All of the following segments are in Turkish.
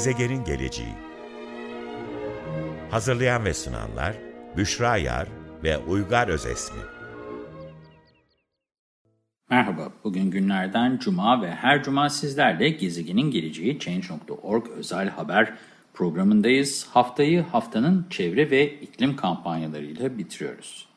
Gezegenin Geleceği Hazırlayan ve sunanlar Büşra Yar ve Uygar Özesmi Merhaba, bugün günlerden Cuma ve her Cuma sizlerle Gezegenin Geleceği Change.org özel haber programındayız. Haftayı haftanın çevre ve iklim kampanyalarıyla bitiriyoruz.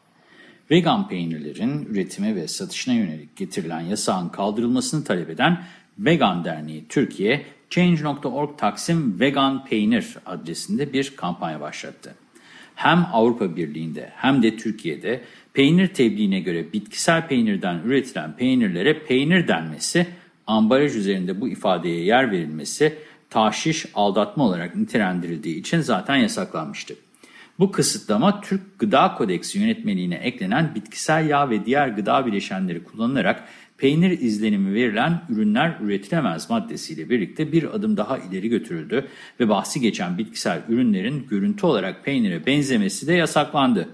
Vegan peynirlerin üretimi ve satışına yönelik getirilen yasağın kaldırılmasını talep eden Vegan Derneği Türkiye, Change.org Taksim Vegan Peynir adresinde bir kampanya başlattı. Hem Avrupa Birliği'nde hem de Türkiye'de peynir tebliğine göre bitkisel peynirden üretilen peynirlere peynir denmesi, ambalaj üzerinde bu ifadeye yer verilmesi, taşiş, aldatma olarak nitelendirildiği için zaten yasaklanmıştı. Bu kısıtlama Türk Gıda Kodeksi yönetmeliğine eklenen bitkisel yağ ve diğer gıda bileşenleri kullanılarak peynir izlenimi verilen ürünler üretilemez maddesiyle birlikte bir adım daha ileri götürüldü ve bahsi geçen bitkisel ürünlerin görüntü olarak peynire benzemesi de yasaklandı.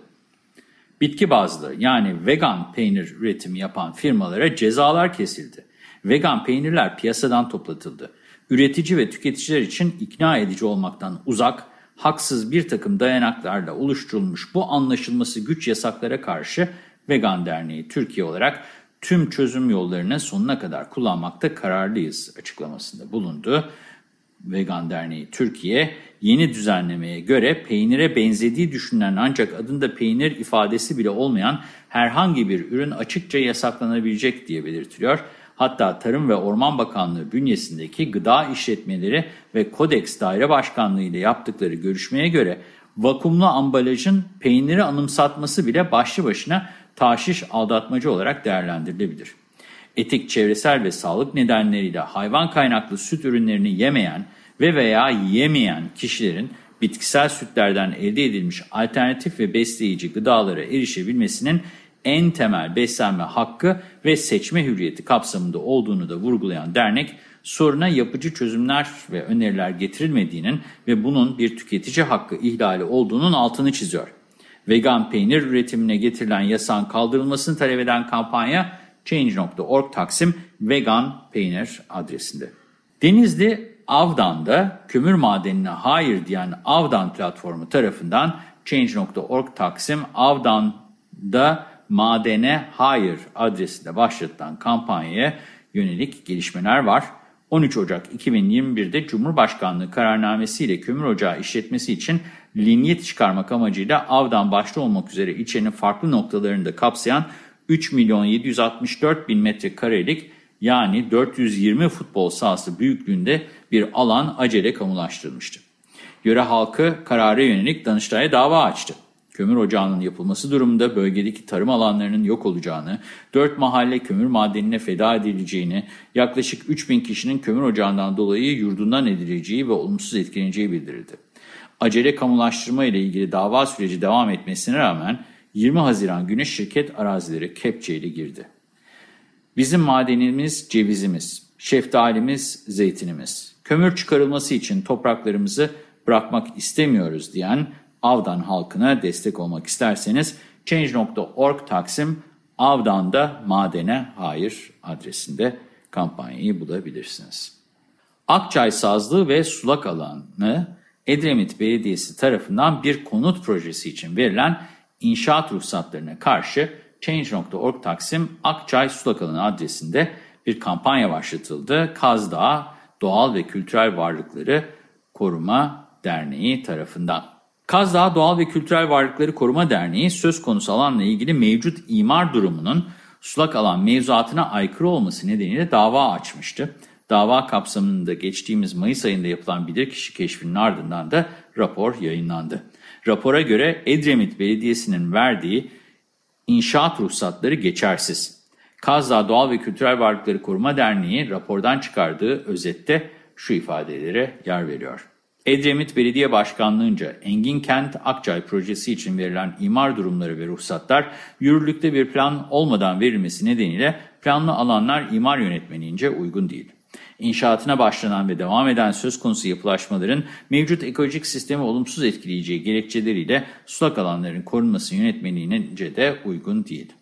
Bitki bazlı yani vegan peynir üretimi yapan firmalara cezalar kesildi. Vegan peynirler piyasadan toplatıldı. Üretici ve tüketiciler için ikna edici olmaktan uzak, haksız bir takım dayanaklarla oluşturulmuş bu anlaşılması güç yasaklara karşı Vegan Derneği Türkiye olarak tüm çözüm yollarını sonuna kadar kullanmakta kararlıyız açıklamasında bulundu. Vegan Derneği Türkiye yeni düzenlemeye göre peynire benzediği düşünülen ancak adında peynir ifadesi bile olmayan herhangi bir ürün açıkça yasaklanabilecek diye belirtiliyor. Hatta Tarım ve Orman Bakanlığı bünyesindeki gıda işletmeleri ve Kodeks Daire Başkanlığı ile yaptıkları görüşmeye göre vakumlu ambalajın peyniri anımsatması bile başlı başına taşiş aldatmacı olarak değerlendirilebilir. Etik, çevresel ve sağlık nedenleriyle hayvan kaynaklı süt ürünlerini yemeyen ve veya yemeyen kişilerin bitkisel sütlerden elde edilmiş alternatif ve besleyici gıdalara erişebilmesinin en temel beslenme hakkı ve seçme hürriyeti kapsamında olduğunu da vurgulayan dernek, soruna yapıcı çözümler ve öneriler getirilmediğinin ve bunun bir tüketici hakkı ihlali olduğunun altını çiziyor. Vegan peynir üretimine getirilen yasağın kaldırılmasını talep eden kampanya Change.org Taksim Vegan Peynir adresinde. Denizli Avdan'da kömür madenine hayır diyen Avdan platformu tarafından Change.org Taksim Avdan'da madene hayır adresinde başlatılan kampanyaya yönelik gelişmeler var. 13 Ocak 2021'de Cumhurbaşkanlığı kararnamesiyle kömür ocağı işletmesi için linyet çıkarmak amacıyla Avdan başta olmak üzere ilçenin farklı noktalarını da kapsayan 3 milyon 764 bin metrekarelik yani 420 futbol sahası büyüklüğünde bir alan acele kamulaştırılmıştı. Yöre halkı karara yönelik Danıştay'a dava açtı. Kömür ocağının yapılması durumunda bölgedeki tarım alanlarının yok olacağını, 4 mahalle kömür madenine feda edileceğini, yaklaşık 3 bin kişinin kömür ocağından dolayı yurdundan edileceği ve olumsuz etkileneceği bildirildi. Acele kamulaştırma ile ilgili dava süreci devam etmesine rağmen 20 Haziran günü şirket arazileri kepçeyle girdi. Bizim madenimiz cevizimiz, şeftalimiz zeytinimiz. Kömür çıkarılması için topraklarımızı bırakmak istemiyoruz diyen Avdan halkına destek olmak isterseniz Change.org Taksim Avdan'da madene hayır adresinde kampanyayı bulabilirsiniz. Akçay Sazlığı ve Sulak Alanı Edremit Belediyesi tarafından bir konut projesi için verilen inşaat ruhsatlarına karşı Change.org Taksim Akçay Sulak Alanı adresinde bir kampanya başlatıldı. Kazdağ Doğal ve Kültürel Varlıkları Koruma Derneği tarafından. Kazdağ Doğal ve Kültürel Varlıkları Koruma Derneği söz konusu alanla ilgili mevcut imar durumunun sulak alan mevzuatına aykırı olması nedeniyle dava açmıştı. Dava kapsamında geçtiğimiz Mayıs ayında yapılan bilirkişi keşfinin ardından da rapor yayınlandı. Rapora göre Edremit Belediyesi'nin verdiği inşaat ruhsatları geçersiz. Kazdağ Doğal ve Kültürel Varlıkları Koruma Derneği rapordan çıkardığı özette şu ifadelere yer veriyor. Edremit Belediye Başkanlığı'nca Engin Kent Akçay projesi için verilen imar durumları ve ruhsatlar yürürlükte bir plan olmadan verilmesi nedeniyle planlı alanlar imar yönetmeliğince uygun değil. İnşaatına başlanan ve devam eden söz konusu yapılaşmaların mevcut ekolojik sistemi olumsuz etkileyeceği gerekçeleriyle sulak alanların korunması yönetmeliğince de uygun değil.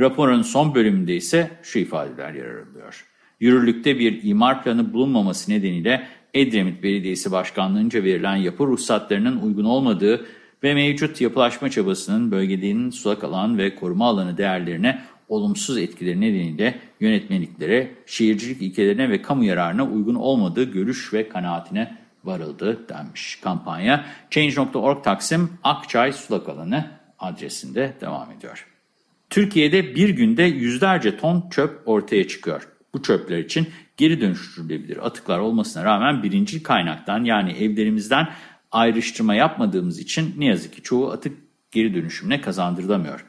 Raporun son bölümünde ise şu ifadeler yer alıyor. Yürürlükte bir imar planı bulunmaması nedeniyle Edremit Belediyesi Başkanlığı'nca verilen yapı ruhsatlarının uygun olmadığı ve mevcut yapılaşma çabasının bölgenin sulak alan ve koruma alanı değerlerine olumsuz etkileri nedeniyle yönetmeliklere, şehircilik ilkelerine ve kamu yararına uygun olmadığı görüş ve kanaatine varıldı denmiş. Kampanya Change.org Taksim Akçay Sulak Alanı adresinde devam ediyor. Türkiye'de bir günde yüzlerce ton çöp ortaya çıkıyor. Bu çöpler için geri dönüştürülebilir atıklar olmasına rağmen birinci kaynaktan yani evlerimizden ayrıştırma yapmadığımız için ne yazık ki çoğu atık geri dönüşümüne kazandırılamıyor.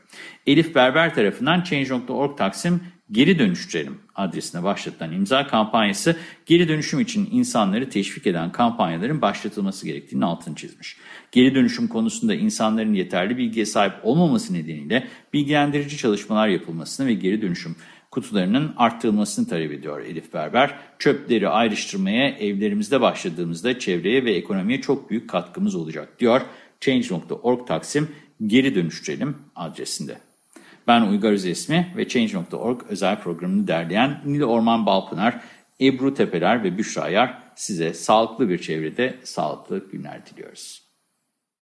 Elif Berber tarafından Change.org Taksim Geri Dönüştürelim adresine başlatılan imza kampanyası geri dönüşüm için insanları teşvik eden kampanyaların başlatılması gerektiğini altını çizmiş. Geri dönüşüm konusunda insanların yeterli bilgiye sahip olmaması nedeniyle bilgilendirici çalışmalar yapılmasını ve geri dönüşüm kutularının arttırılmasını talep ediyor Elif Berber. Çöpleri ayrıştırmaya evlerimizde başladığımızda çevreye ve ekonomiye çok büyük katkımız olacak diyor. Change.org Taksim Geri Dönüştürelim adresinde. Ben Uygar Özesmi ve Change.org özel programını derleyen Nil Orman Balpınar, Ebru Tepeler ve Büşra Yar size sağlıklı bir çevrede sağlıklı günler diliyoruz.